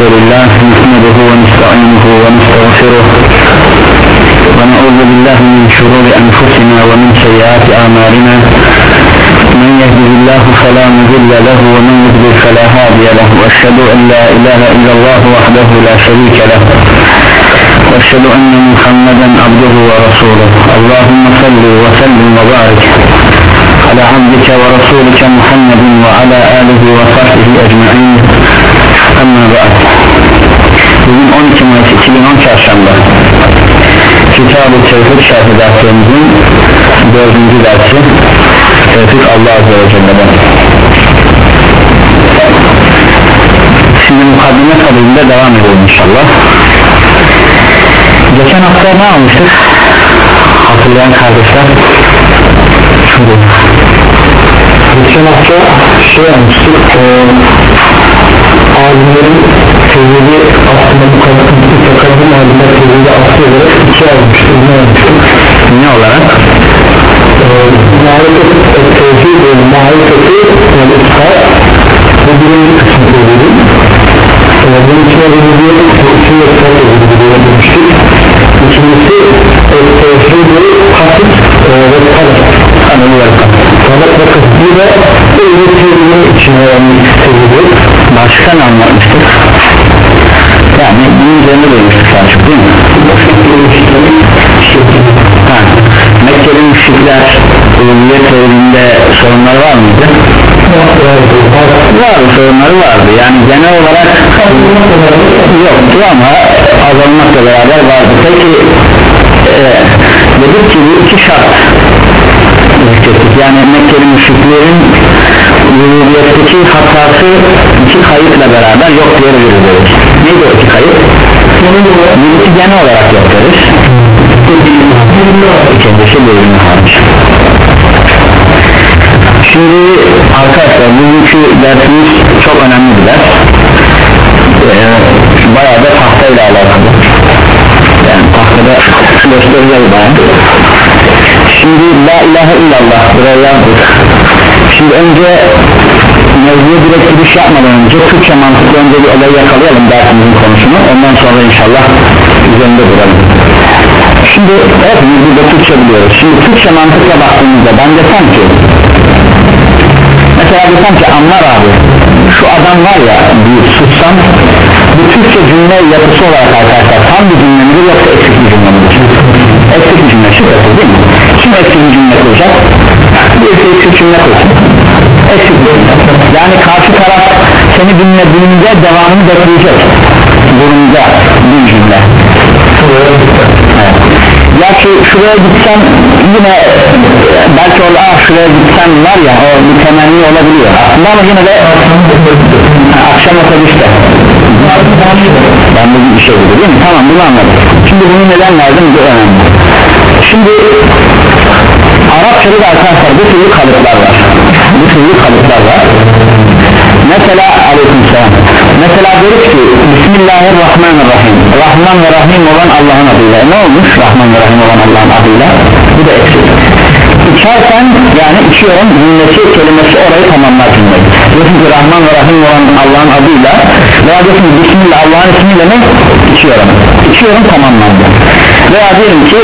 الحمد لله نحمده ونستعينه ونستغفره ونعوذ بالله من شرور أنفسنا ومن سيئات أعمالنا. من يهده الله فلا مضل له ومن يضلل فلا هادي له. وأشهد أن لا إله إلا الله وحده لا شريك له. وأشهد أن محمدا عبده ورسوله. اللهم صل وسلم وبارك على عبدك ورسولك محمد وعلى آله وصحبه أجمعين. أما بعد. Bugün 12 Mayıs 2010 Çarşamba. Kitab-ı Tevfik Şerhi derslerimizin dördüncü dersi. Tevfik Allah Azze ve Celle'den. Şimdi mukaddime tadında devam edelim inşallah. Geçen hafta ne almıştık? Hatırlayan kardeşler Şurada. Geçen hafta şey almıştık e, alimlerin tezeli aslında bu kadar takabın alimler tezeli aslı olarak iki almıştık ne almıştık Ne olarak? e, marifet tezeli ve marifeti ve ıskar bu birinci kısmı tezeli e, bunun içine bir tezeli ve tezeli demiştik ikincisi tezeli ve kasıt e, ve kalıp Anıl ve Salat ve kısmı öyle tezeli içine tezeli Başka ne anlatmıştık? Yani bunun üzerinde duymuştuk Selçuk değil mi? Ha, Mekkeli müşrikler uluhiyet teorinde sorunları var mıydı? Vardı sorunları vardı yani genel olarak yoktu ama azalmakla beraber vardı peki e, dedik ki bu iki şart zikrettik yani Mekkeli müşriklerin uluhiyetteki hatası iki kayıtla beraber yok diye veriliriz neydi o iki kayıt? birisi genel olarak yok deriz. İkincisi bölümü hariç şimdi arkadaşlar bugünkü dersimiz çok önemli bir ders. Ee, bayağı da tahtayla alakalı. Yani tahtada göstereceğiz bayağı şimdi la ilahe illallah buraya yazdık. Şimdi önce mevzuya direkt giriş yapmadan önce Türkçe mantıklı önce bir olayı yakalayalım dersimizin konusunu. Ondan sonra inşallah üzerinde duralım. Şimdi hepimiz burada Türkçe biliyoruz. Şimdi Türkçe mantıkla baktığımızda ben desem ki mesela desem ki anlar abi şu adam var ya bir sussam bu Türkçe cümle yapısı olarak arkadaşlar tam bir cümle midir yoksa eksik bir cümle midir? Eksik bir cümle şüphesiz değil mi? Kim eksik bir cümle kuracak? Birisi eksik cümle kursun. Eksik bir cümle. Yani karşı taraf seni dinlediğinde devamını bekleyecek. Durumda bir cümle. Evet. ki şuraya gitsem yine belki orada ah şuraya gitsem var ya o bir temenni olabiliyor. Aslında ama yine de akşam otobüste ben bugün bir şey dedi değil mi? Tamam bunu anladım. Şimdi bunu neden verdim bu önemli. Şimdi Arapçada da arkadaşlar bu türlü kalıplar var. Bu türlü kalıplar var. Mesela aleykümselam mesela deriz ki Bismillahirrahmanirrahim. Rahman ve Rahim olan Allah'ın adıyla. Ne olmuş? Rahman ve Rahim olan Allah'ın adıyla. Bu da eksik içersen yani içiyorum cümlesi kelimesi orayı tamamlar cümleyi. Diyorsun ki Rahman ve Rahim olan Allah'ın adıyla veya diyorsun Bismillah Allah'ın ismiyle mi? İçiyorum. İçiyorum tamamlandı. Veya diyelim ki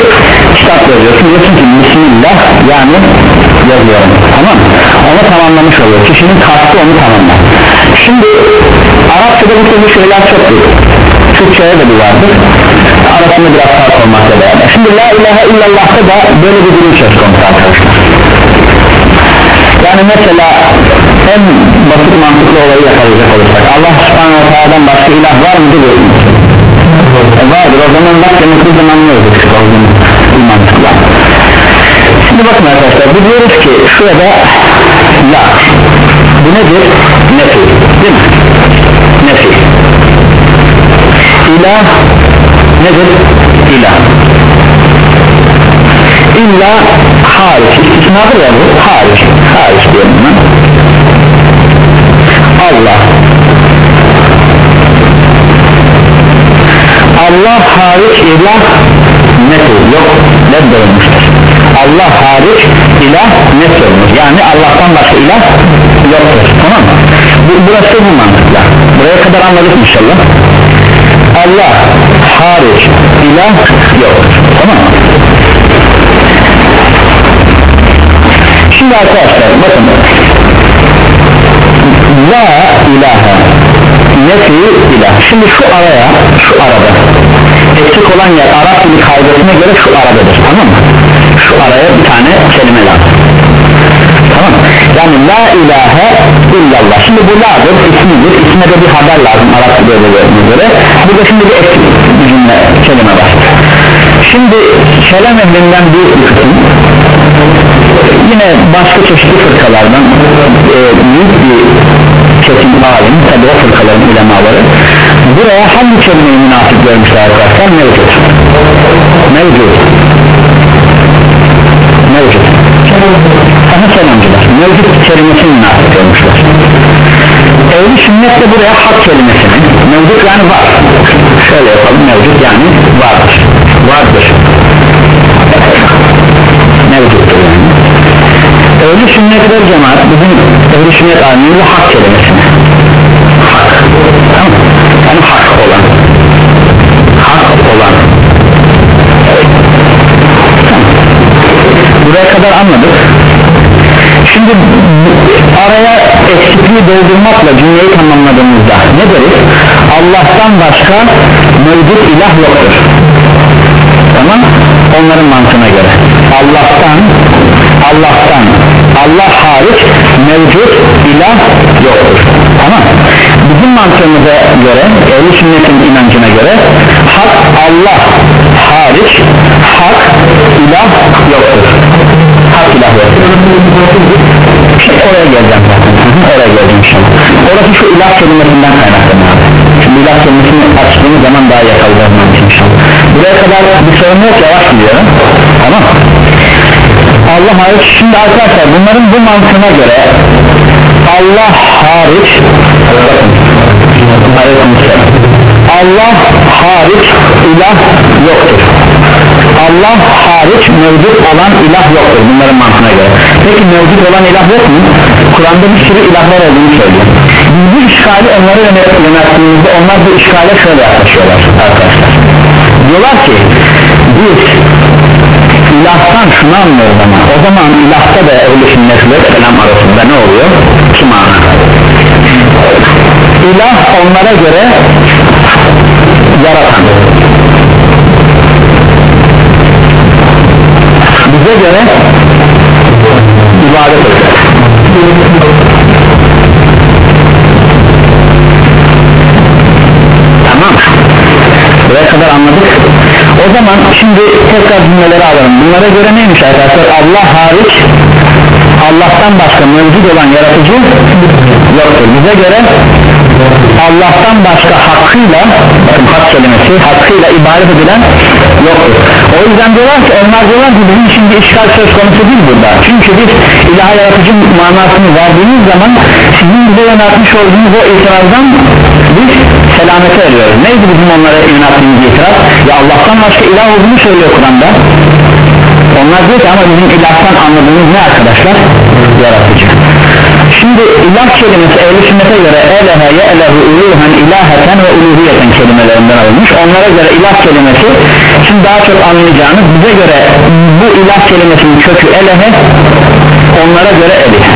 kitap yazıyorsun diyorsun ki Bismillah yani yazıyorum. Tamam. Onu tamamlamış oluyor. Kişinin kastı onu tamamlar. Şimdi Arapçada bu türlü şeyler çoktur Türkçe'ye de bu vardır arasında biraz fark olmakla beraber şimdi La ilahe illallah'ta da böyle bir durum söz konusu arkadaşlar. Yani mesela en basit mantıklı olayı yakalayacak olursak Allah subhanahu wa ta'adan başka ilah var mı diyor e vardır. O zaman bak demek biz zaman ne olduğunu bir mantıkla. Şimdi bakın arkadaşlar biz diyoruz ki şurada la. Bu nedir? nefi. Değil mi? nefi. İlah nedir? ilah illa hariç. İstisnadır ya bu hariç. Hariç diyorum ben. Allah. Allah hariç ilah nedir yok reddolmuştur Allah hariç ilah nedir yani Allah'tan başka ilah yoktur. Tamam mı? Bu- Burası bu mantıkla. Buraya kadar anladık inşallah. Allah hariç ilah yoktur Tamam. Mı? Şimdi arkadaşlar bakın. La ilahe. Nefi ilah. Şimdi şu araya Şu arada. Eksik olan yer Arap dili kaydetine göre şu aradadır Tamam mı? Şu araya bir tane kelime lazım. Tamam? Yani la ilahe illallah. Şimdi bu la'dır ismidir. İsme de bir haber lazım Arap dili göre. Burada şimdi bir eksik cümle kelime var. Şimdi kelam ehlinden bir kısım yine başka çeşitli fırkalardan e, büyük bir kesim alim tabi o fırkaların ulemaları. Buraya hangi kelimeyi münafık görmüşler arkadaşlar? Mevcut. Mevcut. Mevcut. Aha kelamcılar. Mevcut kelimesini münafık görmüşler Ehli sünnet de buraya hak kelimesini mevcut yani var. Şöyle yapalım mevcut yani vardır. Vardır. Mevcuttur yani. Ehli sünnet ve cemaat bizim ehli sünnet aliminin hak kelimesini hak. Tamam. Yani hak olan. Hak olan. Tamam. buraya kadar anladık şimdi araya eksikliği doldurmakla cümleyi tamamladığımızda ne deriz? Allah'tan başka mevcut ilah yoktur. Tamam? Onların mantığına göre. Allah'tan Allah'tan Allah hariç mevcut ilah yoktur. Tamam? Bizim mantığımıza göre ehli sünnetin inancına göre hak Allah hariç hak ilah yoktur hak ilah yoktur işte oraya geleceğim zaten. Oraya geleceğim inşallah orası şu ilah kelimesinden kaynaklanıyor şimdi ilah kelimesini açtığımız zaman daha yakalayacağız inşallah buraya kadar bir sorun yok yavaş gidiyorum. Tamam. Allah hariç. Şimdi arkadaşlar bunların bu mantığına göre Allah hariç. Allah hariç ilah yoktur Allah hariç mevcut olan ilah yoktur bunların mantığına göre. Peki mevcut olan ilah yok mu? Kur'an'da bir sürü ilahlar olduğunu söylüyor. Bu işgali onlara yönet- yönelttiğimizde onlar bu işgale şöyle yaklaşıyorlar arkadaşlar. Diyorlar ki biz ilahtan şunu anlıyoruz ama o zaman ilahta da ehl-i sünnetle selam arasında ne oluyor? iki mana. İlah onlara göre yaratan bize göre ibadet tamam. Buraya kadar anladık. O zaman şimdi tekrar cümleleri alalım. Bunlara göre neymiş arkadaşlar? Allah hariç Allah'tan başka mevcut olan yaratıcı yoktur. Bize göre Allah'tan başka hakkıyla bakın hak kelimesi hakkıyla ibadet edilen yoktur. O yüzden diyorlar ki onlar diyorlar ki bizim şimdi işgal söz konusu değil burada. Çünkü biz ilahi yaratıcı manasını verdiğimiz zaman sizin bize yöneltmiş olduğunuz o itirazdan biz selamete eriyoruz. Neydi bizim onlara yönelttiğimiz itiraz? Ya Allah'tan başka ilah olduğunu söylüyor Kur'an'da onlar diyor ki ama bizim ilahtan anladığımız ne arkadaşlar? Yaratıcı. Şimdi ilah kelimesi ehl sünnete göre elehe ye'lehu uluhen ilaheten ve uluhiyeten kelimelerinden alınmış. Onlara göre ilah kelimesi şimdi daha çok anlayacağınız bize göre bu ilah kelimesinin kökü elehe onlara göre elih.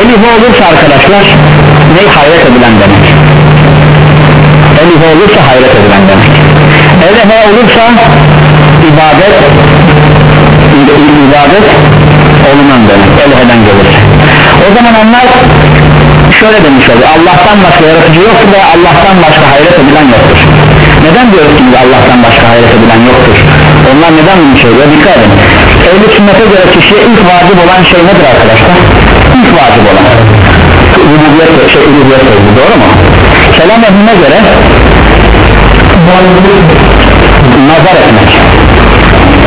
Elih olursa arkadaşlar ne hayret edilen demek? Elih olursa hayret edilen demek. Elehe olursa ibadet ibadet olunan demek elheden gelirse o zaman onlar şöyle demiş oluyor Allah'tan başka yaratıcı yoktur veya Allah'tan başka hayret edilen yoktur. Neden diyoruz ki Allah'tan başka hayret edilen yoktur? Onlar neden bunu söylüyor dikkat edin. Ehl sünnete göre kişiye ilk vacip olan şey nedir arkadaşlar? İlk vacip olan. Uluhiyet, şey, uluhiyet sözü doğru mu? Kelam ehline göre nazar etmek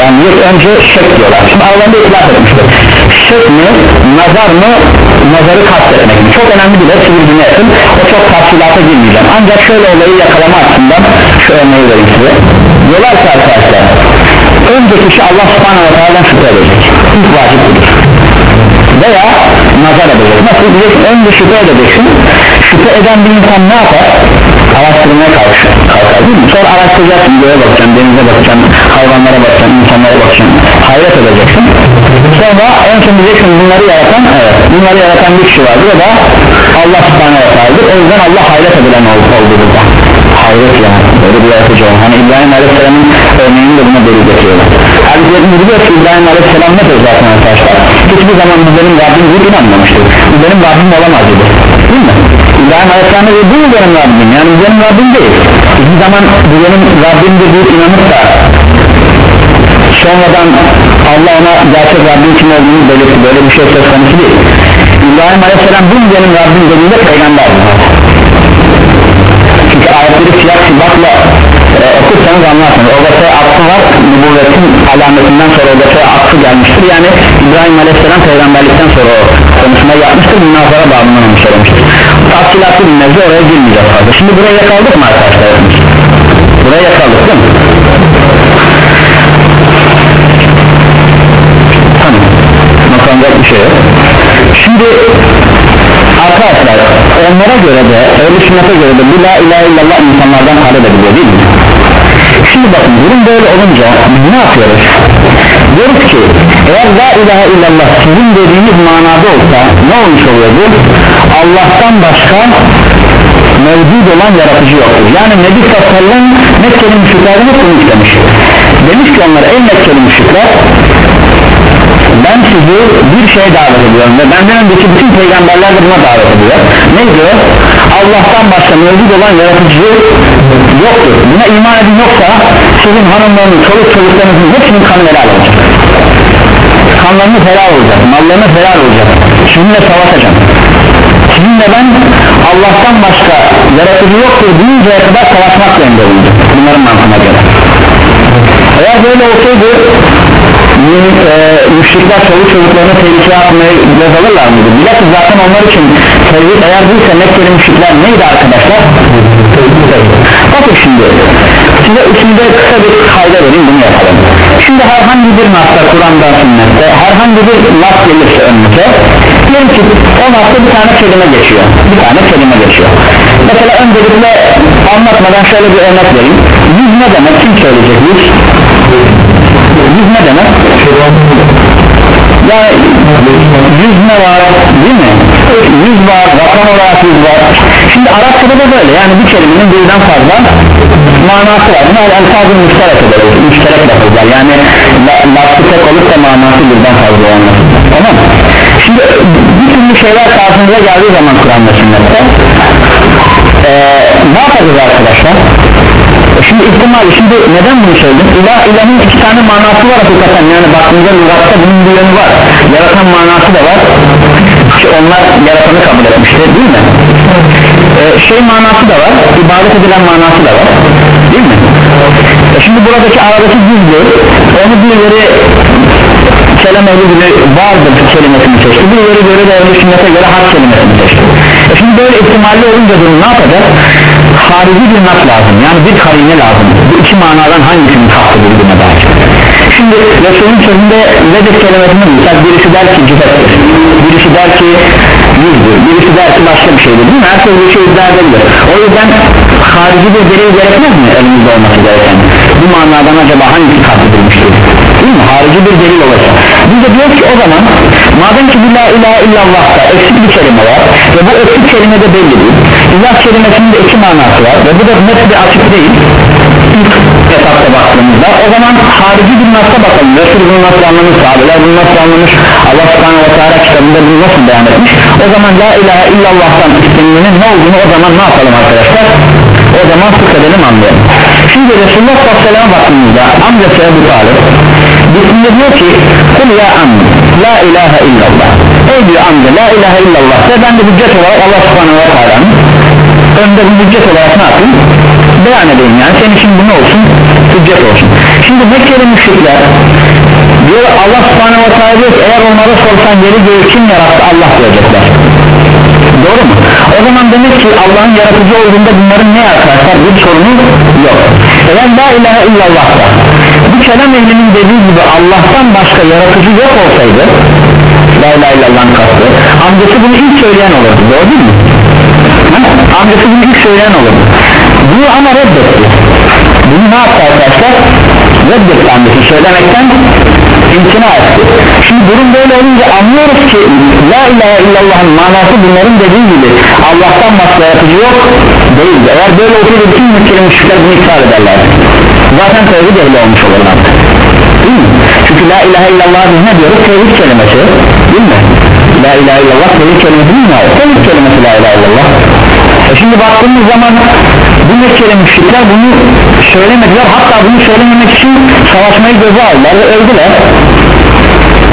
yani ilk önce şek diyorlar. Şimdi aralarında itilaf etmişler şek mi nazar mı nazarı kastetmek mi? Çok önemli bir de sivil yakın. O çok tafsilata girmeyeceğim. Ancak şöyle olayı yakalama açısından şu örneği vereyim size. Diyorlar ki arkadaşlar önce kişi Allah subhanahu wa ta'ala şüphe edecek. İlk vacip budur. Veya nazar edecek. Nasıl? Diyeceksin önce şüphe edeceksin. Şüphe eden bir insan ne yapar araştırmaya kalkar, sonra araştıracaksın göğe bakacaksın denize bakacaksın hayvanlara bakacaksın insanlara bakacaksın hayret edeceksin. Sonra en son diyeceksin bunları yaratan evet, bunları yaratan bir kişi vardır. O da Allah subhanahu wa o yüzden Allah hayret edilen oldu, oldu burada hayret ya böyle bir yaratıcı olan hani İbrahim Aleyhisselam'ın örneğini de buna delil getiriyorlar Hadislerin diyor ki İbrahim Aleyhisselam ne diyor zaten arkadaşlar? Hiçbir zaman bu benim Rabbim deyip inanmamıştır. Bu benim Rabbim olamaz dedi. Değil mi? İbrahim Aleyhisselam diyor? Bu benim Rabbim? Yani bu benim Rabbim değil. Hiçbir zaman bu benim Rabbimdir deyip inanıp da sonradan Allah ona gerçek Rabbim kim olduğunu belirtti. Böyle bir şey söz konusu değil. İbrahim Aleyhisselam bu benim Rabbim dediğinde peygamberdir ayetleri siyah sibakla e, okursanız anlarsınız. Orada şey aklı var. Nübüvvetin alametinden sonra orada şey aklı gelmiştir. Yani İbrahim Aleyhisselam peygamberlikten sonra o konuşma yapmıştır. Bundan sonra bağımından onu söylemiştir. Tafsilatlı bir mevzu oraya girmeyeceğiz fazla. Şimdi buraya yakaldık mı arkadaşlar? Buraya yakaldık değil mi? Tamam. Makamda bir şey yok. Şimdi arkadaşlar onlara göre de öyle sünnete göre de bu la ilahe illallah insanlardan talep ediliyor değil mi? Şimdi bakın durum böyle olunca ne yapıyoruz? Diyoruz ki eğer la ilahe illallah sizin dediğiniz manada olsa ne olmuş oluyor bu? Allah'tan başka mevcut olan yaratıcı yoktur. Yani Nebi Sallallahu Mekkeli müşriklerden hep bunu istemiş. Demiş ki onlara ey Mekkeli müşrikler ben sizi bir şeye davet ediyorum ve benden önceki bütün peygamberler de buna davet ediyor. Ne diyor Allah'tan başka mevcut olan yaratıcı yoktur. Buna iman edin yoksa sizin hanımlarınız çoluk çocuklarınızın hepsinin kanı helal olacak. Kanlarınız helal olacak mallarınız helal olacak. Sizinle savaşacağım. Sizinle ben Allah'tan başka yaratıcı yoktur deyinceye kadar savaşmak zorunda olacak bunların mantığına göre. Eğer böyle olsaydı e, müşrikler çoluk çocuklarını tehlikeye atmaya göz alırlar mıydı? Bilakis zaten onlar için tevhid eğer değilse Mekkeli müşrikler neydi arkadaşlar? Bakın şimdi size üstünde kısa bir kayda vereyim bunu yapalım şimdi herhangi bir nasla Kur'an'da sünnette herhangi bir nas gelirse önümüze diyelim ki o nasla bir tane kelime geçiyor bir tane kelime geçiyor mesela öncelikle anlatmadan şöyle bir örnek vereyim yüz ne demek kim söyleyecek yüz yüz ne demek? Ya yüz ne var değil mi? Yüz var rakam olarak yüz var. Şimdi Arapçada da böyle. Yani bir kelimenin birden fazla manası var. Bunlar alfazı müşterek ederiz müşterek lafızlar yani lafzı tek olup da manası birden fazla olması tamam mı? şimdi bir türlü şeyler karşımıza geldiği zaman Kur'an'da sünnette ee, ne yapacağız arkadaşlar şimdi ihtimali şimdi neden bunu söyledim? İlah ilahın iki tane manası var hakikaten. Yani baktığımızda lügatta bunun bir yönü var. Yaratan manası da var. Ki onlar yaratanı kabul etmiştir değil mi? Ee, şey manası da var ibadet edilen manası da var değil mi? E şimdi buradaki aradaki gizli onu bir yeri kelam ehli gibi vardır kelimesini seçti. Bir yeri göre de ehli sünnete göre hak kelimesini seçti e şimdi böyle ihtimalli olunca durum ne yapacak? Harici bir nas lazım. Yani bir karine lazım. Bu iki manadan hangisinin hakkı bulduğuna dair şimdi Resul'ün sözünde nedir kelimesini bulsak birisi der ki cüfettir birisi der ki yüzdür birisi der ki başka bir şeydir değil mi? Herkes bir şey iddia edebilir. O yüzden harici bir delil gerekmez mi elimizde olması gereken? Bu manadan acaba hangisi kastedilmiştir? Değil mi? Harici bir delil olacak biz de diyoruz ki o zaman madem ki la ilahe illallah'ta eksik bir kelime var ve bu eksik kelime de belli değil ilah kelimesinin de iki manası var ve bu da net bir açık değil baktığımızda o zaman harici bir nasla bakalım? Resul bunu nasıl anlamış sahabeler bunu nasıl anlamış Allah subhanahu wa ta'ala kitabında bunu nasıl beyan etmiş? O zaman la ilahe illallah'tan istenmenin ne olduğunu o zaman ne yapalım arkadaşlar? O zaman sık edelim anlayalım. Şimdi Resulullah sallallahu aleyhi ve baktığımızda amcası Ebu Talib Bismillah diyor ki kul ya amca la ilahe illallah. Ey diyor amca la ilahe illallah. Ve ben de hüccet olarak Allah subhanahu wa ta'ala'nın önde bir hüccet olarak ne yapayım? Beyan edeyim yani. Senin için bu ne olsun? Hüccet olsun. Şimdi Mekkeli müşrikler diyor Allah subhanahu wa ta'ala eğer onlara sorsan yeri göğü kim yarattı Allah diyecekler. Doğru mu? o zaman demek ki Allah'ın yaratıcı olduğunda bunların ne arkadaşlar? Bir sorunu yok. Eğer la ilahe illallah da bu kelam ehlinin dediği gibi Allah'tan başka yaratıcı yok olsaydı La ilahe illallah'ın kastı Amcası bunu ilk söyleyen olurdu. Doğru değil mi? Amcası ilk söyleyen olurdu Bunu ama reddetti Bunu ne yaptı arkadaşlar? Reddetti amcası söylemekten imtina etti Şimdi durum böyle olunca anlıyoruz ki La ilahe illallah'ın manası bunların dediği gibi Allah'tan başka yaratıcı yok değil Eğer böyle olsaydı bütün mülkeli müşrikler bunu iptal ederler Zaten tevhid ehli olmuş olurlar Değil mi? Çünkü la ilahe illallah biz ne diyoruz? Tevhid kelimesi Değil mi? La ilahe illallah tevhid kelimesi mi? Tevhid kelimesi la ilahe illallah. E şimdi baktığımız zaman bu Mekkeli müşrikler bunu söylemediler. Hatta bunu söylememek için savaşmayı göze aldılar ve öldüler.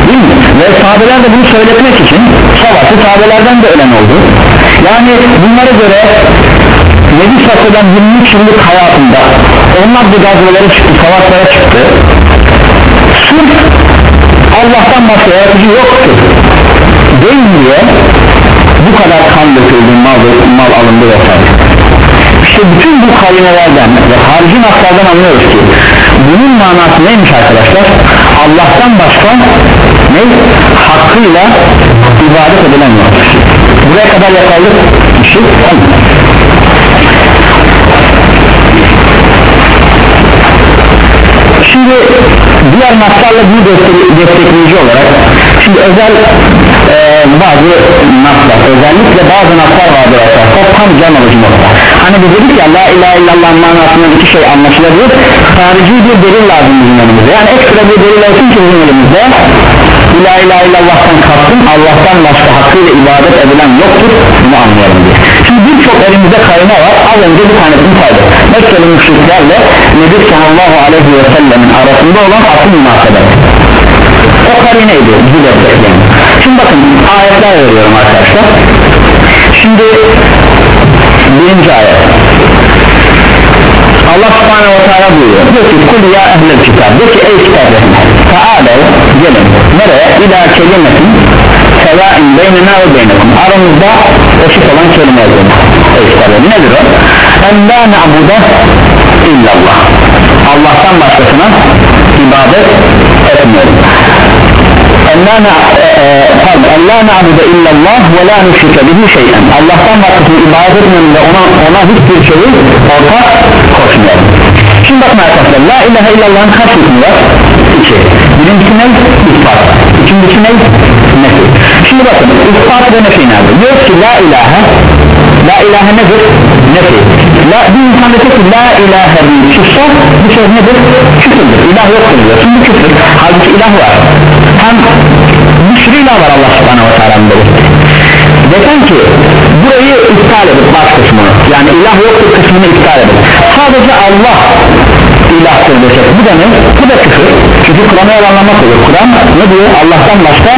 Değil mi? ve sahabeler de bunu söyletmek için savaşı sahabelerden de ölen oldu. Yani bunlara göre Nebi Sassadan 23 yıllık hayatında onlar bu gazvelere çıktı savaşlara çıktı. Sırf Allah'tan başka yaratıcı yoktu değil diye bu kadar kan döküldü mal, mal alındı vesaire. İşte bütün bu kalimelerden ve harici naslardan anlıyoruz ki bunun manası neymiş arkadaşlar? Allah'tan başka ne? Hakkıyla ibadet edilen yoktur buraya kadar yakaladık. İşi tamam şimdi diğer naslarla bunu destekleyici olarak şimdi özel e, bazı naslar özellikle bazı naslar vardır arkadaşlar. Tam can alıcı nokta. Hani biz dedik ya la ilahe illallah manasından iki şey anlaşılabilir. Harici bir delil lazım bizim önümüzde. Yani ekstra bir delil olsun ki bizim önümüzde La ilahe illallah'tan kastım Allah'tan başka hakkıyla ibadet edilen yoktur. Bunu anlayalım diye. Şimdi birçok elimizde kayna var. Az önce bir tanesini saydık Mekkeli müşriklerle Nebi sallallahu aleyhi ve sellemin arasında olan asıl münasebet. O karineydi bize yani. şimdi bakın ayetler veriyorum arkadaşlar. Şimdi birinci ayet. Allah subhanehu ve teala buyuruyor. Diyor ki kul ya ehlel kitab. Diyor ki ey kitap Teala gelin. Nereye? İla kelimetin sevain beynena ve beynekum. Aramızda eşit olan kelime yazın ey kitap nedir o en la na'buda illallah Allah'tan başkasına ibadet etmiyorum en la na'budu illallah ve la nüşrike bihi şeyen Allah'tan başkasını ibadet etmenin ve ona, ona hiçbir şeyi ortak koşmayalım şimdi bakın arkadaşlar la ilahe illallah'ın kaç hükmü var? iki birincisi ne? ispat ikincisi ne? nefi şimdi bakın ispat ve nefi nerede? diyor ki la ilahe la ilahe nedir? nefi la, bir insan dese ki la ilahe bir çıksa bu söz nedir? küfürdür. İlah yoktur diyor. Şimdi küfür halbuki ilah var. Hem bir sürü ilah var Allah subhanahu wa ta'ala'nın belirtti desen ki burayı iptal edip baş kısmını. Yani ilah yoktur kısmını iptal edip sadece Allah ilahtır desek bu da ne? bu da küfür. Çünkü Kur'an'ı yalanlamak olur Kur'an ne diyor? Allah'tan başka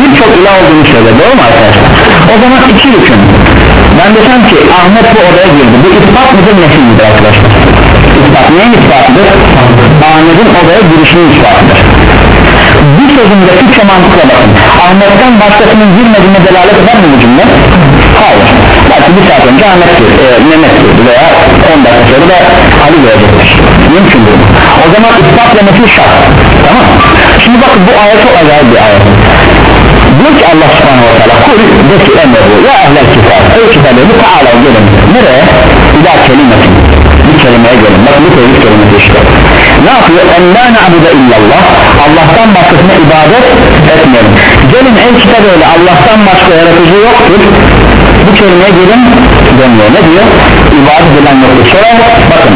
birçok ilah olduğunu söylüyor. Doğru mu arkadaşlar? O zaman iki hüküm ben desem ki Ahmet bu odaya girdi. Bu ispat mıdır nefi midir arkadaşlar? İspat neyin ispatıdır Ahmet'in odaya girişinin ispatıdır bu sözünde Türkçe mantıkla bakın. Ahmet'ten başkasının girmediğine delalet eder mi bu cümle? hayır. Belki bir saat önce Ahmet e, Mehmet veya 10 dakika sonra da Ali görecektir mümkün değil. O zaman ispat ve nefis şart. Tamam. Şimdi bakın bu ayet çok acayip bir ayet diyor ki Allah subhanahu wa ta'ala kul de ki emredu ya ehlel kitab ey kitabı taala gelin. Nereye? ila kelimetin bir kelimeye gelin. Bak bu tevhid kelimesi işte. Ne yapıyor? en la na'bude illallah Allah'tan başkasına ibadet etmeyelim. Gelin ey kitap öyle. Allah'tan başka yaratıcı yoktur. Bu kelimeye gelin dönüyor ne diyor? ibadet edilen yoktur. Sonra bakın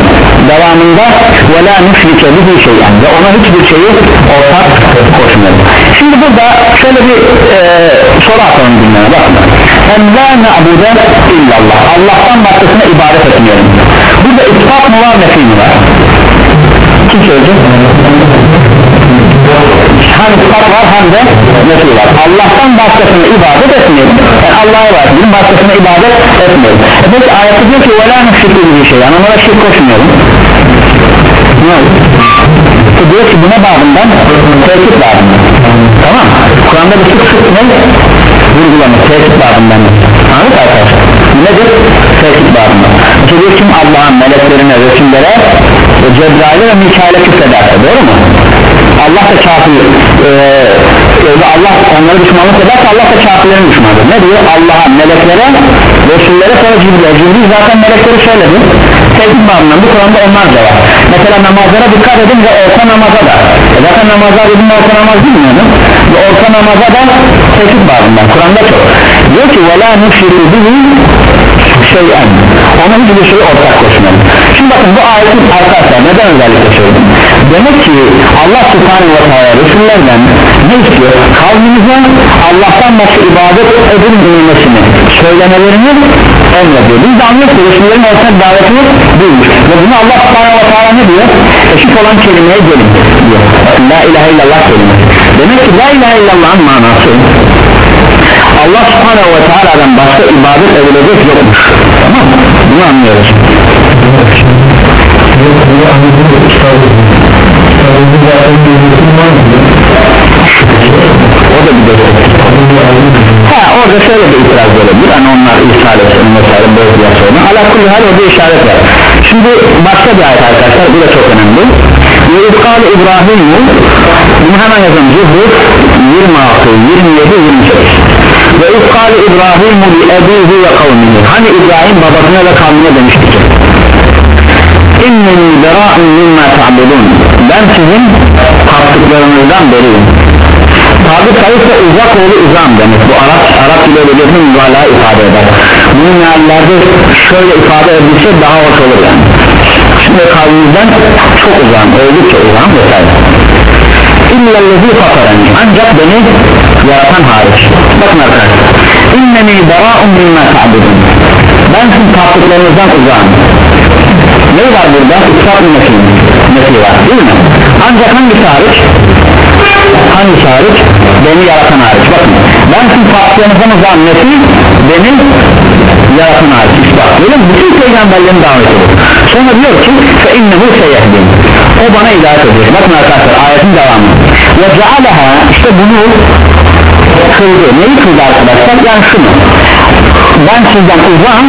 devamında ve la nüşrike bihi şeyen. Ve ona hiçbir şeyi ortak koşmayalım şimdi burada şöyle bir e, soru atalım dinleme bakın. En la na'bude illallah. Allah'tan başkasına ibadet etmeyelim burada ispat mı var nefi mi var. Kim söyleyecek hem ispat var hem de nefi var. Allah'tan başkasına ibadet etmeyelim yani Allah'a var bizim başkasına ibadet etmeyelim e peki ayette diyor ki vela nefşirki bir şey yani onlara şirk koşmayalım. Ne olur? E diyor ki buna bağımdan tevkif bağımdan. Tamam. Kur'an'da bu sık sık ne? vurgulama tevkif bağımdan. Anladın arkadaşlar? Nedir? tevkif bağımdan. Çünkü kim Allah'ın meleklerine, resimlere ve Cebrail'e ve Mikail'e küfrederse doğru mu? Allah da kafir e, öyle Allah onları düşmanlık ederse Allah da kafirlerin düşmanıdır ne diyor Allah'a meleklere Resullere sonra Cibril'e Cibril zaten melekleri söyledi tevhid bağımından bu Kur'an'da onlar da var mesela namazlara dikkat edin ve orta namaza da e zaten namazlar dedim orta namaz bilmiyordum ve orta namaza da tevhid bağımından Kur'an'da çok diyor ki وَلَا نُشْرِكُ بِهِ şeyen ona hiçbir şey ortak koşmayın şimdi bakın bu ayeti arkadaşlar neden özellikle söyledim? Demek ki Allah subhanahu ve teala Resullerden ne istiyor? Kavmimize Allah'tan başka ibadet edilmemesini söylemelerini emrediyor. Biz de anlıyoruz Resullerin ortak davetini duymuş ve bunu Allah subhanahu ve teala ne diyor? Eşit olan kelimeye gelin diyor. La ilahe illallah kelimesi. Demek ki la ilahe illallah'ın manası Allah subhanehu ve teala'dan başka ibadet edilecek yokmuş. Tamam mı? bunu anlıyoruz. O da bir ha orada şöyle bir itiraz gelebilir hani onlar ishal etsin vesaire böyle bir sonra ala kulli hal orada işaret var. Şimdi başka bir ayet arkadaşlar bu da çok önemli. Ve İskali İbrahim'u bunu hemen yazın Zuhur 26 27 28 ve İskali İbrahim'u li ebihi ve kavmihi. Hani İbrahim babasına ve kavmine demişti ki İnneni bera'in mimma ta'budun. Ben sizin taptıklarınızdan beriyim. Tabi sayısı uzak oğlu uzam demek bu Arap, Arap dili ödülesini mübalağa ifade eder. Bunu meallerde şöyle ifade edilse daha hoş olur yani. Şimdi kavmimizden çok uzam oldukça uzam vesaire. İllellezi fatarani. Ancak beni yaratan hariç. Bakın arkadaşlar. İnneni bera'un mimma ta'budun. Ben sizin taptıklarınızdan uzağım. Ne var burada? İspat nefsi nefsi var değil mi? ancak hangisi hariç? hangisi hariç? beni yaratan hariç. Bakın ben sizin taptıklarınızdan uzağım. Nefsi beni yaratan hariç. İspat öyle mi? bütün peygamberlerin davet ediyor sonra diyor ki fe innehu seyehdin. O bana hidayet ediyor. Bakın arkadaşlar ayetin devamı. Ve cealeha işte bunu kıldı neyi kıldı arkadaşlar? Yani şunu ben sizden uzağım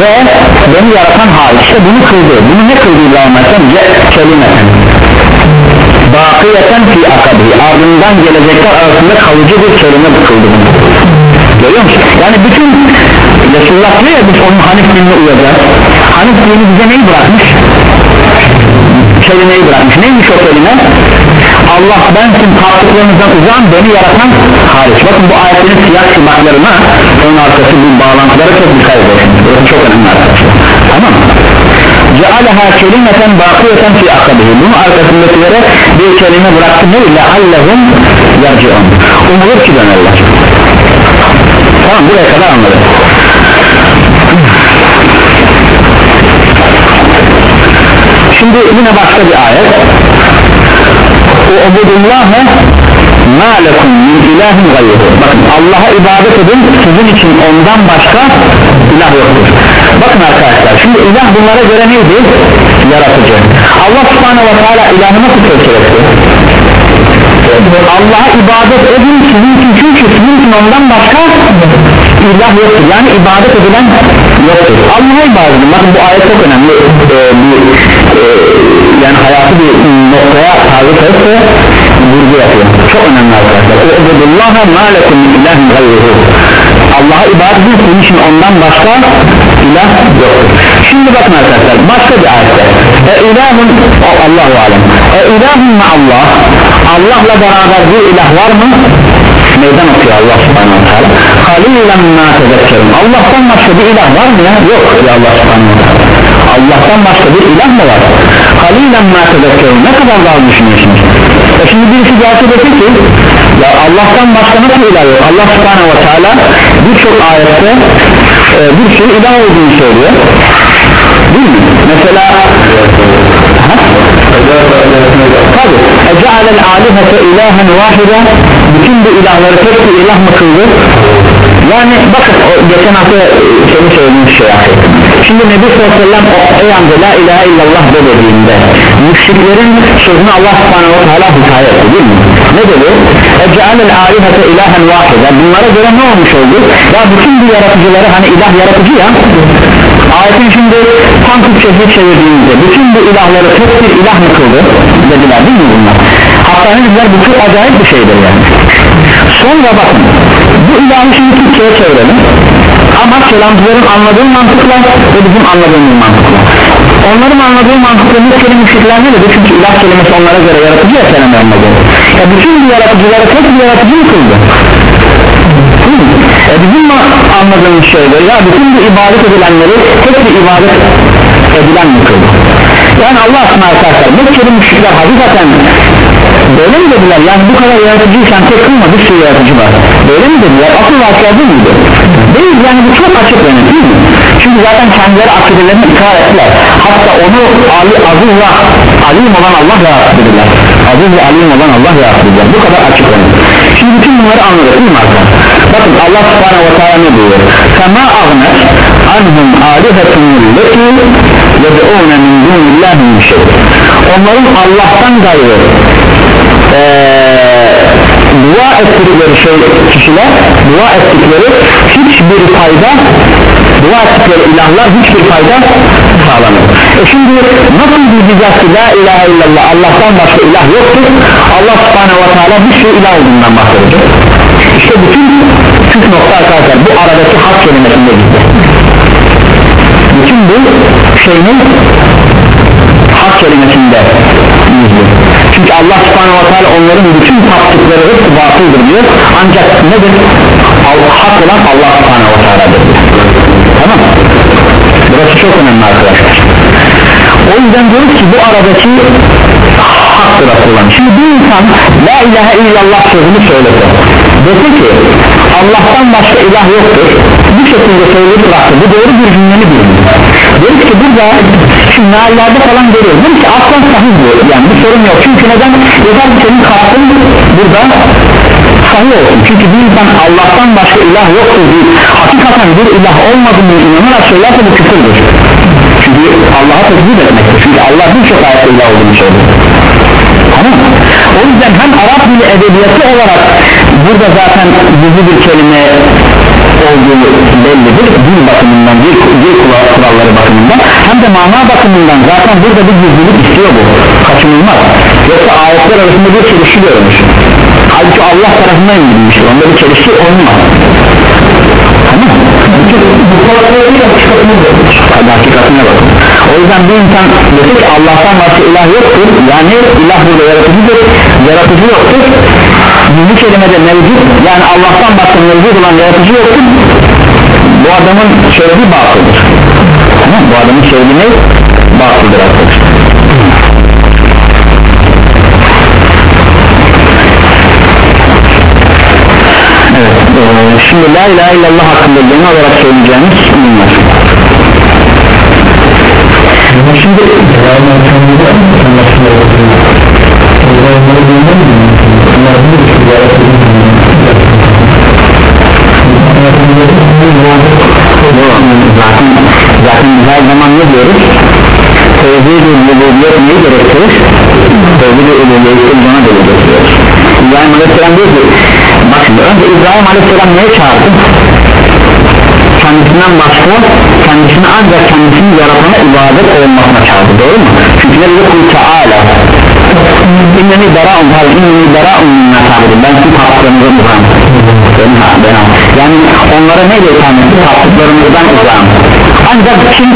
ve beni yaratan hariç işte bunu kıldı. Bunu ne kıldı İbrahim kelimeten bakiyeten fi akabi ardından gelecekler arasında kalıcı bir kelime kıldı bunu. Görüyor musun? yani bütün Resulullah diyor ya biz onun Hanif dinine uyacağız. Hanif dini bize neyi bırakmış? kelimeyi bırakmış. Neymiş o kelime? Allah ben sizin kalktıklarınızdan uzağım beni yaratan hariç. Bakın bu ayetlerin siyah sımaklarına onun arkası bu bağlantılara çok dikkat edin. Çok önemli arkadaşlar. Tamam. Cealeha kelimeten bakiyeten fi akabihi bunun arkasındakilere bir kelime bıraktı ne? leallehum yarciun umulur ki dönerler tamam buraya kadar anladık şimdi yine başka bir ayet ubudullaha ma lekum min ilahin gayrı bakın Allah'a ibadet edin sizin için ondan başka ilah yoktur. Bakın arkadaşlar şimdi ilah bunlara göre neydi? Yaratıcı. Allah subhanahu ve teala ilahı nasıl tefsir etti? Allah'a ibadet edin sizin için çünkü sizin için ondan başka ilah yoktur. Yani ibadet edilen yoktur. Allah'a ibadet edin. Bakın bu ayet çok önemli. Ee, bir yani hayatı bir noktaya tarif etse vurgu yapıyor. Çok önemli arkadaşlar. Ubudullaha ma lekum ilahin gayruhu Allah'a ibadet edin sizin için ondan başka ilah yoktur. Şimdi bakın arkadaşlar başka bir ayette. E ilahun Allahu alem. E ilahun ma Allah. Allah'la beraber bir ilah var mı? meydan okuyor Allah subhanahu wa ta'ala. Halilen ma tezekkerim Allah'tan başka bir ilah var mı ya? yok ya Allah subhanahu wa ta'ala Allah'tan başka bir ilah mı var? halilen ma tezekkerim ne kadar daha düşünüyorsunuz? E şimdi birisi gelse desin ki ya Allah'tan başka nasıl ilah yok? Allah subhanahu wa ta'ala birçok ayette e, bir sürü ilah olduğunu söylüyor değil mi? mesela ha? Tabi ece'alel alihete ilahen vahide. Bütün bu ilahları tek bir ilah mı kıldı? Yani bakın geçen hafta seni söylediğim şey şimdi Nebi sallallahu aleyhi ve sellem ey la ilahe illallah de dediğinde müşriklerin sözünü Allah subhanahu wa ta'ala hikaye etti değil mi? Ne dedi? Ece'alel alihete ilahen vahide. Bunlara göre ne olmuş oldu? Ya bütün bu yaratıcıları hani ilah yaratıcı ya ayetin şimdi tam Türkçesini çevirdiğimizde bütün bu ilahları tek bir ilah mı kıldı? Dediler değil mi bunlar? Hastaneye dediler? Bu çok acayip bir şeydir yani. Sonra bakın bu ilahı şimdi Türkçe'ye çevirelim. Ama kelamcıların anladığı mantıkla ve bizim anladığımız mantıkla. Onların anladığı mantıkla Mekke'li müşrikler ne dedi? Çünkü ilah kelimesi onlara göre yaratıcı ya kelamlarına göre ya bütün bu yaratıcıları tek bir yaratıcı mı kıldı e bizim anladığımız şeyler ya bütün bu ibadet edilenleri tek bir ibadet edilen mi yani Allah aşkına arkadaşlar Mekkeli müşrikler hakikaten böyle mi dediler? Yani bu kadar yaratıcıysan tek kılma bir sürü yaratıcı var. Böyle mi dediler? Asıl vakıya bu muydu? Değil yani bu çok açık yani değil mi? Çünkü zaten kendileri akidelerini ikrar ettiler. Hatta onu Ali, aziz ve alim olan Allah yarattı dediler. Aziz ve alim olan Allah yarattı dediler. Bu kadar açık yani. Şimdi bütün bunları anladık değil mi arkadaşlar bakın Allah subhanahu wa ta'ala ne diyor? Kama ağnet anhum alihetum leti yed'ûne min dunillahi min onların Allah'tan gayrı ee, dua ettikleri şey kişiler dua ettikleri hiçbir fayda dua ettikleri ilahlar hiçbir fayda sağlamıyor. E şimdi nasıl diyeceğiz ki la ilahe illallah Allah'tan başka ilah yoktur. Allah subhanehu ve teala bir sürü ilah olduğundan bahsedecek işte bütün püf nokta arkadaşlar bu aradaki hak kelimesinde gitti. Bütün bu şeyin hak kelimesinde gizli çünkü Allah subhanahu wa ta'ala onların bütün taptıkları hepsi batıldır diyor. Ancak nedir? Allah, hak olan Allah subhanahu wa ta'ala'dır. Tamam. Burası çok önemli arkadaşlar. O yüzden diyoruz ki bu aradaki haktır akıllan şimdi bir insan la ilahe illallah sözünü söylese dese ki Allah'tan başka ilah yoktur. Bu şekilde söyleyip bıraktı bu doğru bir cümleni bilmiyor. Diyoruz ki burada şimdi meallerde falan görüyoruz. Diyoruz ki aslan sahih diyor. Yani bir sorun yok. Çünkü neden? Ki senin kastın burada sahih olsun. Çünkü bir insan Allah'tan başka ilah yoktur deyip hakikaten bir ilah olmadığını inanarak söylerse bu küfürdür. Çünkü Allah'a tekbir etmektir. Çünkü Allah birçok ayette ilah olduğunu söylüyor. Tamam. O yüzden hem Arap dili edebiyatı olarak burada zaten gizli bir kelime olduğu bellidir. Dil bakımından dil, dil kuralları bakımından. Hem de mana bakımından. Zaten burada bir gizlilik istiyor bu. Kaçınılmaz. Yoksa ayetler arasında bir çelişki görmüş. Halbuki Allah tarafından indirilmiş onda bir çelişki olmaz. Tamam Hadi hakikatine bakın o yüzden bir insan dedi ki Allah'tan başka ilah yoktur. Yani ilah burada yaratıcıdır. Yaratıcı yoktur bu kelimede mevcut yani Allah'tan başka mevcut olan yaratıcı yoktur. Bu adamın söylediği batıldır. Tamam bu adamın söylediği ne? batıldır arkadaşlar. Evet, şimdi la ilahe illallah hakkında genel olarak söyleyeceğimiz bunlar. Şimdi tevhid-i uluhiyet neyi gerektirir? Tevhid-i uluhiyeti bana da getiriyoruz İbrahim Aleyhisselam diyor ki bak şimdi önce İbrahim Aleyhisselam neye çağırdı? Kendisinden başka kendisini ancak kendisini yaratana ibadet olmasına çağırdı doğru mu? çünkü ne dedi? Kul teala inneni bera'un hal inneni bera'un minna tabidim ben sizin tatlılarınızı uzağım. Yani onlara neyle itham etti tatlılarınızdan uzağım. Ancak kim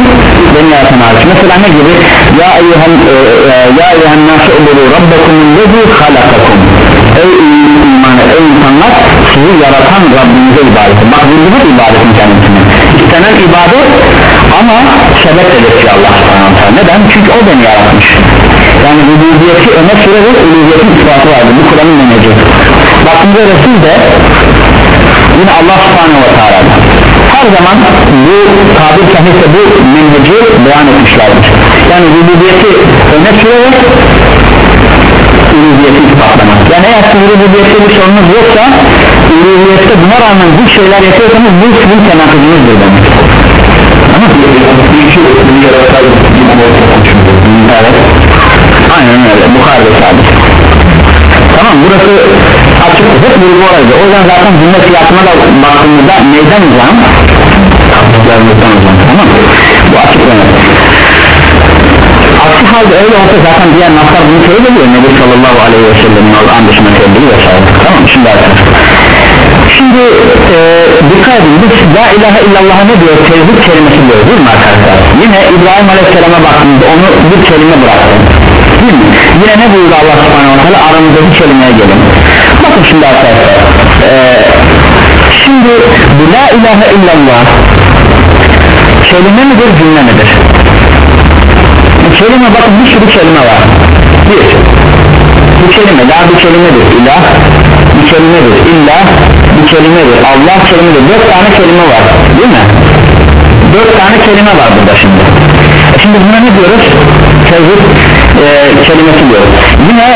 beni yaratan hariç mesela ne gibi? Ya eyyühen e, e, ya eyyühen nâsı ubulu rabbekumul lezi halakakum. Ey imanı ey insanlar sizi yaratan Rabbinize ibadet. Bak bu ibadetin kendisine? İstenen ibadet ama sebep edilmiş Allah neden? Çünkü o beni yaratmış yani rububiyeti öne sürerek uluhiyetin ispatı vardır bu Kur'an'ın menajı bakınca Resul de yine Allah subhanahu ve teala her zaman bu tabir sahihse bu menheci beyan etmişlerdir yani rububiyeti öne sürerek uluhiyeti ispatlamak yani eğer sizin rububiyette bir sorunuz yoksa uluhiyette buna rağmen bu şeyler yapıyorsanız bu sizin tenakızınızdır demek ama bir şey evet aynen öyle. Bukhari'de sabit. Tamam burası açık. Hep vurgu oraydı o yüzden zaten cümle fiyatına da baktığımızda neyden uzağım. Gelmekten uzağım tamam. Bu açık önemli aksi halde öyle olsa zaten diğer naslar bunu ediyor Nebi sallallahu aleyhi ve sellem'in Allah'ın dışına tevhidi vesaire. Tamam şimdi arkadaşlar şimdi e, dikkat edin. Biz la ilahe illallah'a ne diyor? Tevhid kelimesi diyor. Değil mi arkadaşlar? Yine İbrahim aleyhisselama baktığımızda onu bir kelime bıraktı değil mi? Yine ne buyurdu Allah subhanahu wa ta'ala? Aramızdaki kelimeye gelin. Bakın şimdi arkadaşlar. E, şimdi bu la ilahe illallah kelime midir cümle midir? Bu kelime bakın bir sürü kelime var. Bir. Bu kelime la bir kelimedir. İlah bir kelimedir. İllah bir kelimedir. Allah kelimedir dört tane kelime var. Değil mi? Dört tane kelime var burada şimdi şimdi buna ne diyoruz? Tevhid e, kelimesi diyoruz. Yine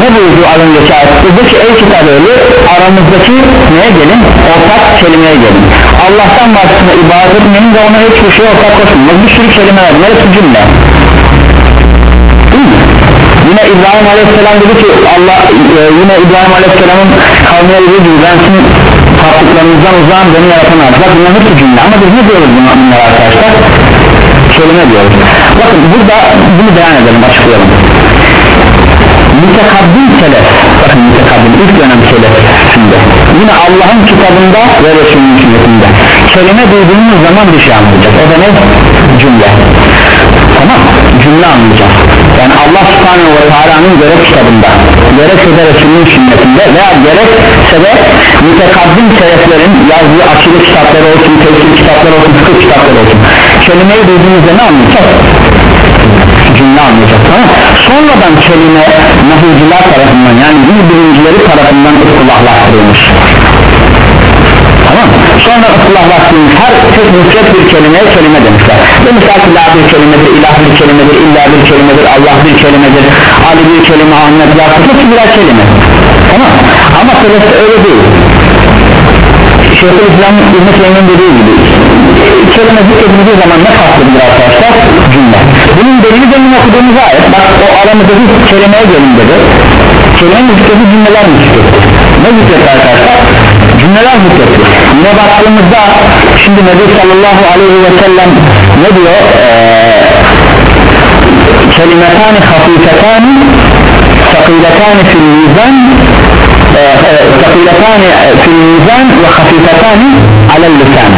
ne buyurdu az önceki ayette ki ey kitap öyle aramızdaki neye gelin? Ortak kelimeye gelin. Allah'tan başkasına ibadet etmeyin ve ona hiçbir şey ortak koşmayın. Bir sürü kelime var. Neresi cümle? Yine İbrahim Aleyhisselam dedi ki Allah e, yine İbrahim Aleyhisselam'ın kavmine dediği gibi ben sizin taptıklarınızdan uzağım beni yaratamaz bak bunlar hepsi cümle. Ama biz ne diyoruz bunlar arkadaşlar kelime diyoruz bakın burada bunu beyan edelim açıklayalım. Mütekaddim selef. Bakın mütekaddim ilk dönem selef yine Allah'ın kitabında ve Resulünün sünnetinde. Kelime duyduğumuz zaman bir şey anlayacağız o da ne? cümle. Tamam cümle anlayacağız yani Allah subhanehu ve teala'nın gerek kitabında gerekse de Resulünün sünnetinde veya gerekse de mütekaddim seleflerin yazdığı akide kitapları olsun tefsir kitapları olsun fıkıh kitapları olsun. Kelimeyi duyduğumuzda ne anlayacağız? cümle anlayacak tamam sonradan kelime nahiyciler tarafından yani din bilimcileri tarafından ıslahlaştırılmış sonra ıslahlaştırılmış her tek müsret bir kelimeye kelime demişler. Demişler ki la bir kelimedir ilah bir kelimedir illa bir kelimedir Allah bir kelimedir Ali bir kelime Ahmet Yakup hepsi birer kelime. Tamam ama selefte öyle değil. Şeyhül İslam İbn-i Teymi'nin dediği gibi kelime zikredildiği zaman ne kastedilir arkadaşlar? Cümle. Bunun delili demin okuduğumuz ayet bak o aramızdaki kelimeye gelin dedi. Kelimenin zikredildiği cümleler mi zikretti? ne hüccet arkadaşlar. Cümleler hüccettir yine baktığımızda şimdi Nebi sallallahu aleyhi ve sellem ne diyor? Ee, kelimetani hafifetani sakiletani fil mizan e, sakiletani e, fil mizan ve hafifetani alel lisan.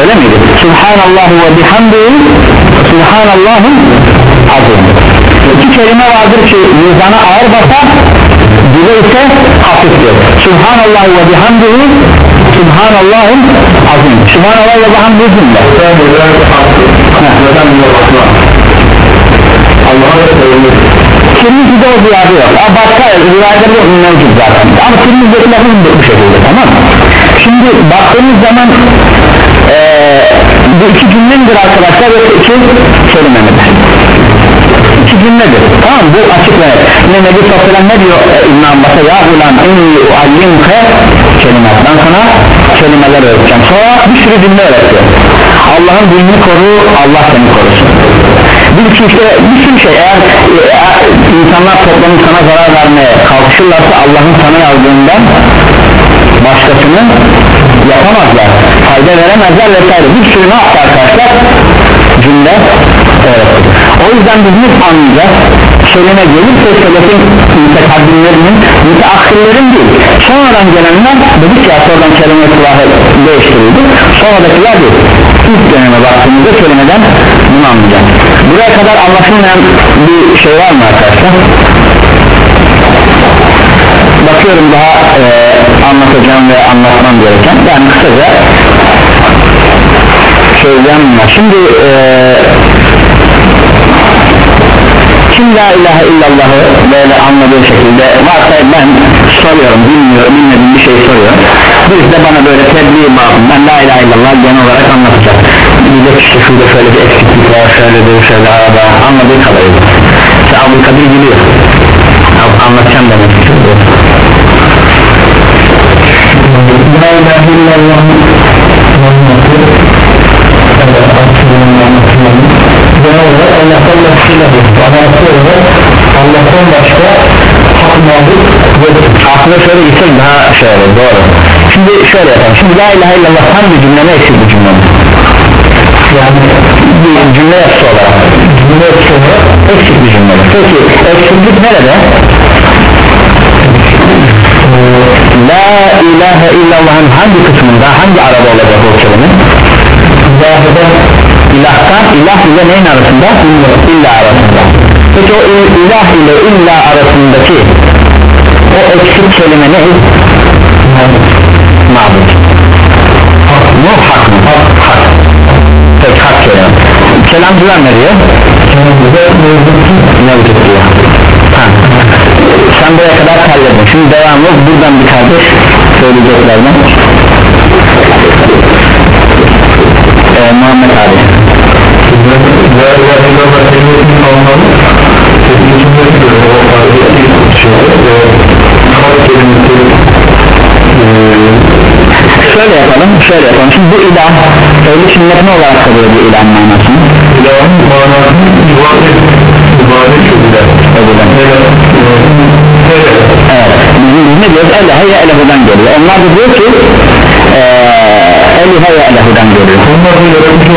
Öyle miydi? Subhanallahu ve bihamdihi Subhanallahu azim iki kelime vardır ki mizana ağır basar dili ise hafiftir. Subhanallah ve bihamdihi Subhanallah azim. Subhanallah ve bihamdihi cümle. Tirmizi'de o ziyade yok. Ama başka rivayetlerde yok mevcut zaten. Ama Tirmizi'deki lafı bu şekilde tamam mı? şimdi baktığımız zaman ee, bu iki cümle midir arkadaşlar yoksa iki kelime midir? İki cümledir tamam bu açık ve yine Nebi Sallallahu ne diyor? E, İbn Abbas'a ya ulan inni uallimke kelimet ben sana kelimeler öğreteceğim. Sonra bir sürü cümle öğretiyor. Allah'ın dinini koru Allah seni korusun. Bir sürü, işte, bir sürü şey. Eğer, eğer insanlar toplanıp sana zarar vermeye kalkışırlarsa Allah'ın sana yazdığından başkasını yapamazlar. Fayda veremezler vesaire. Bir sürü ne yaptı arkadaşlar? Cümle öğretti o yüzden biz ne anlayacağız? Kelime gelirse selefin mütekaddimlerinin müteakhirlerin değil. Sonradan gelenler dedik ya sonradan kelime kulahı değiştirildi. Sonradakiler değil ilk döneme baktığımızda kelimeden bunu anlayacağız. Buraya kadar anlaşılmayan bir şey var mı arkadaşlar? Bakıyorum daha e, anlatacağım ve anlatmam gereken. Yani kısaca söyleyeceğim şimdi e, kim la ilahe illallahı böyle anladığı şekilde varsa ben soruyorum bilmiyorum bilmediğim bir şey soruyorum. Birisi de bana böyle tebliğ babından la ilahe illallah genel olarak anlatacak. Diyecek işte şurada şöyle bir eksiklik var şöyle bir şöyle arada anladığı kadarıyla. İşte Abdülkadir biliyor anlatacağım demek istiyorum La ilahe illallah Allah'tan başka Allah'tan başka hak mabut yoktur. Aslında şöyle gitsek daha şey olur doğru. Şimdi şöyle yapalım. Şimdi la ilahe illallah hangi cümle ne eksik bu cümle? Yani bir cümle yapısı olarak. Cümle sonra eksik nerede? La ilahe illallah'ın hangi kısmında hangi arada olacak o kelime İlahda İlahtan ilah ile neyin arasında? İlla arasında. Peki o ilah ile illa arasındaki o eksik kelime ne? Mabut. Mu hak mı? Hak. Peki hak kelime. Kelamcılar ne diyor? Mevcut diyor. Sen buraya kadar terledin. Şimdi devamlı buradan bir kardeş söyleyeceklerden ee, Muhammed abi. Şöyle yapalım şöyle yapalım. Şimdi bu ilah ehli sünnet ne olarak kalıyor bu ilah manasını? İlahın manası ibadet ibadet edilen edilen evet. Evet bizim biz ne diyoruz? Elehe ya elehudan geliyor. Onlar da diyor ki eee elihe ya elehudan geliyor onlar da yaratıcı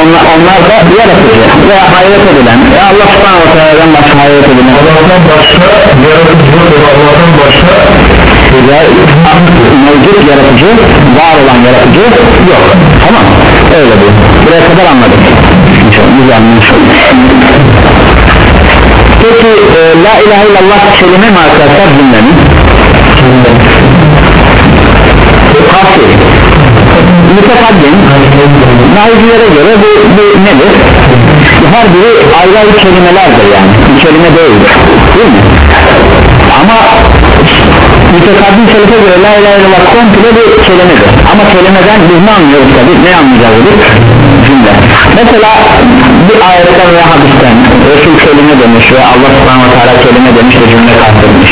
onlar, onlar da yaratıcı veya hayret edilen ve Allah subhanahu wa ta'ala'dan başka hayret edilen. Allah'tan başka yaratıcı ve Allah'tan başka mevcut yaratıcı var olan yaratıcı yok. Tamam öyle diyor. Buraya kadar anladık. Güzel peki e, la ilahe illallah kelime mi arkadaşlar cümlenin kafir mütekaddim naizlere göre bu, bu nedir? Her biri ayrı ayrı kelimelerdir yani. Bir kelime değil. Değil mi? Ama mütekaddim selefe göre la ilahe illallah komple bir kelimedir. Ama kelimeden biz ne anlıyoruz tabi ne anlayacağız dedik cümle. Mesela bir ayetten veya hadisten Resul kelime demiş ve Allah subhanahu wa ta'ala kelime demiş de cümle kastırmış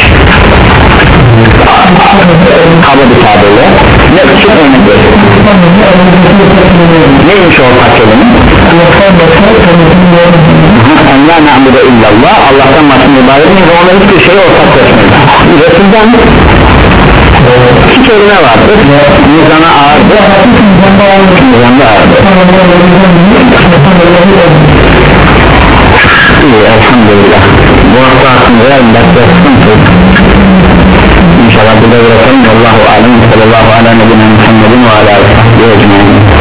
kaba bir tabirle ne küçük örnek verir neymiş o kelime Allah na'budu illallah Allah'tan başka ibadet ve ona hiçbir şey ortak koşmayız Resul'den iki kelime vardır mizana ağırdır mizanda ağırdır. İyi elhamdülillah. Bu hafta hakkında صلاة دورة والله أعلم صلى الله على نبينا محمد وعلى آله وصحبه أجمعين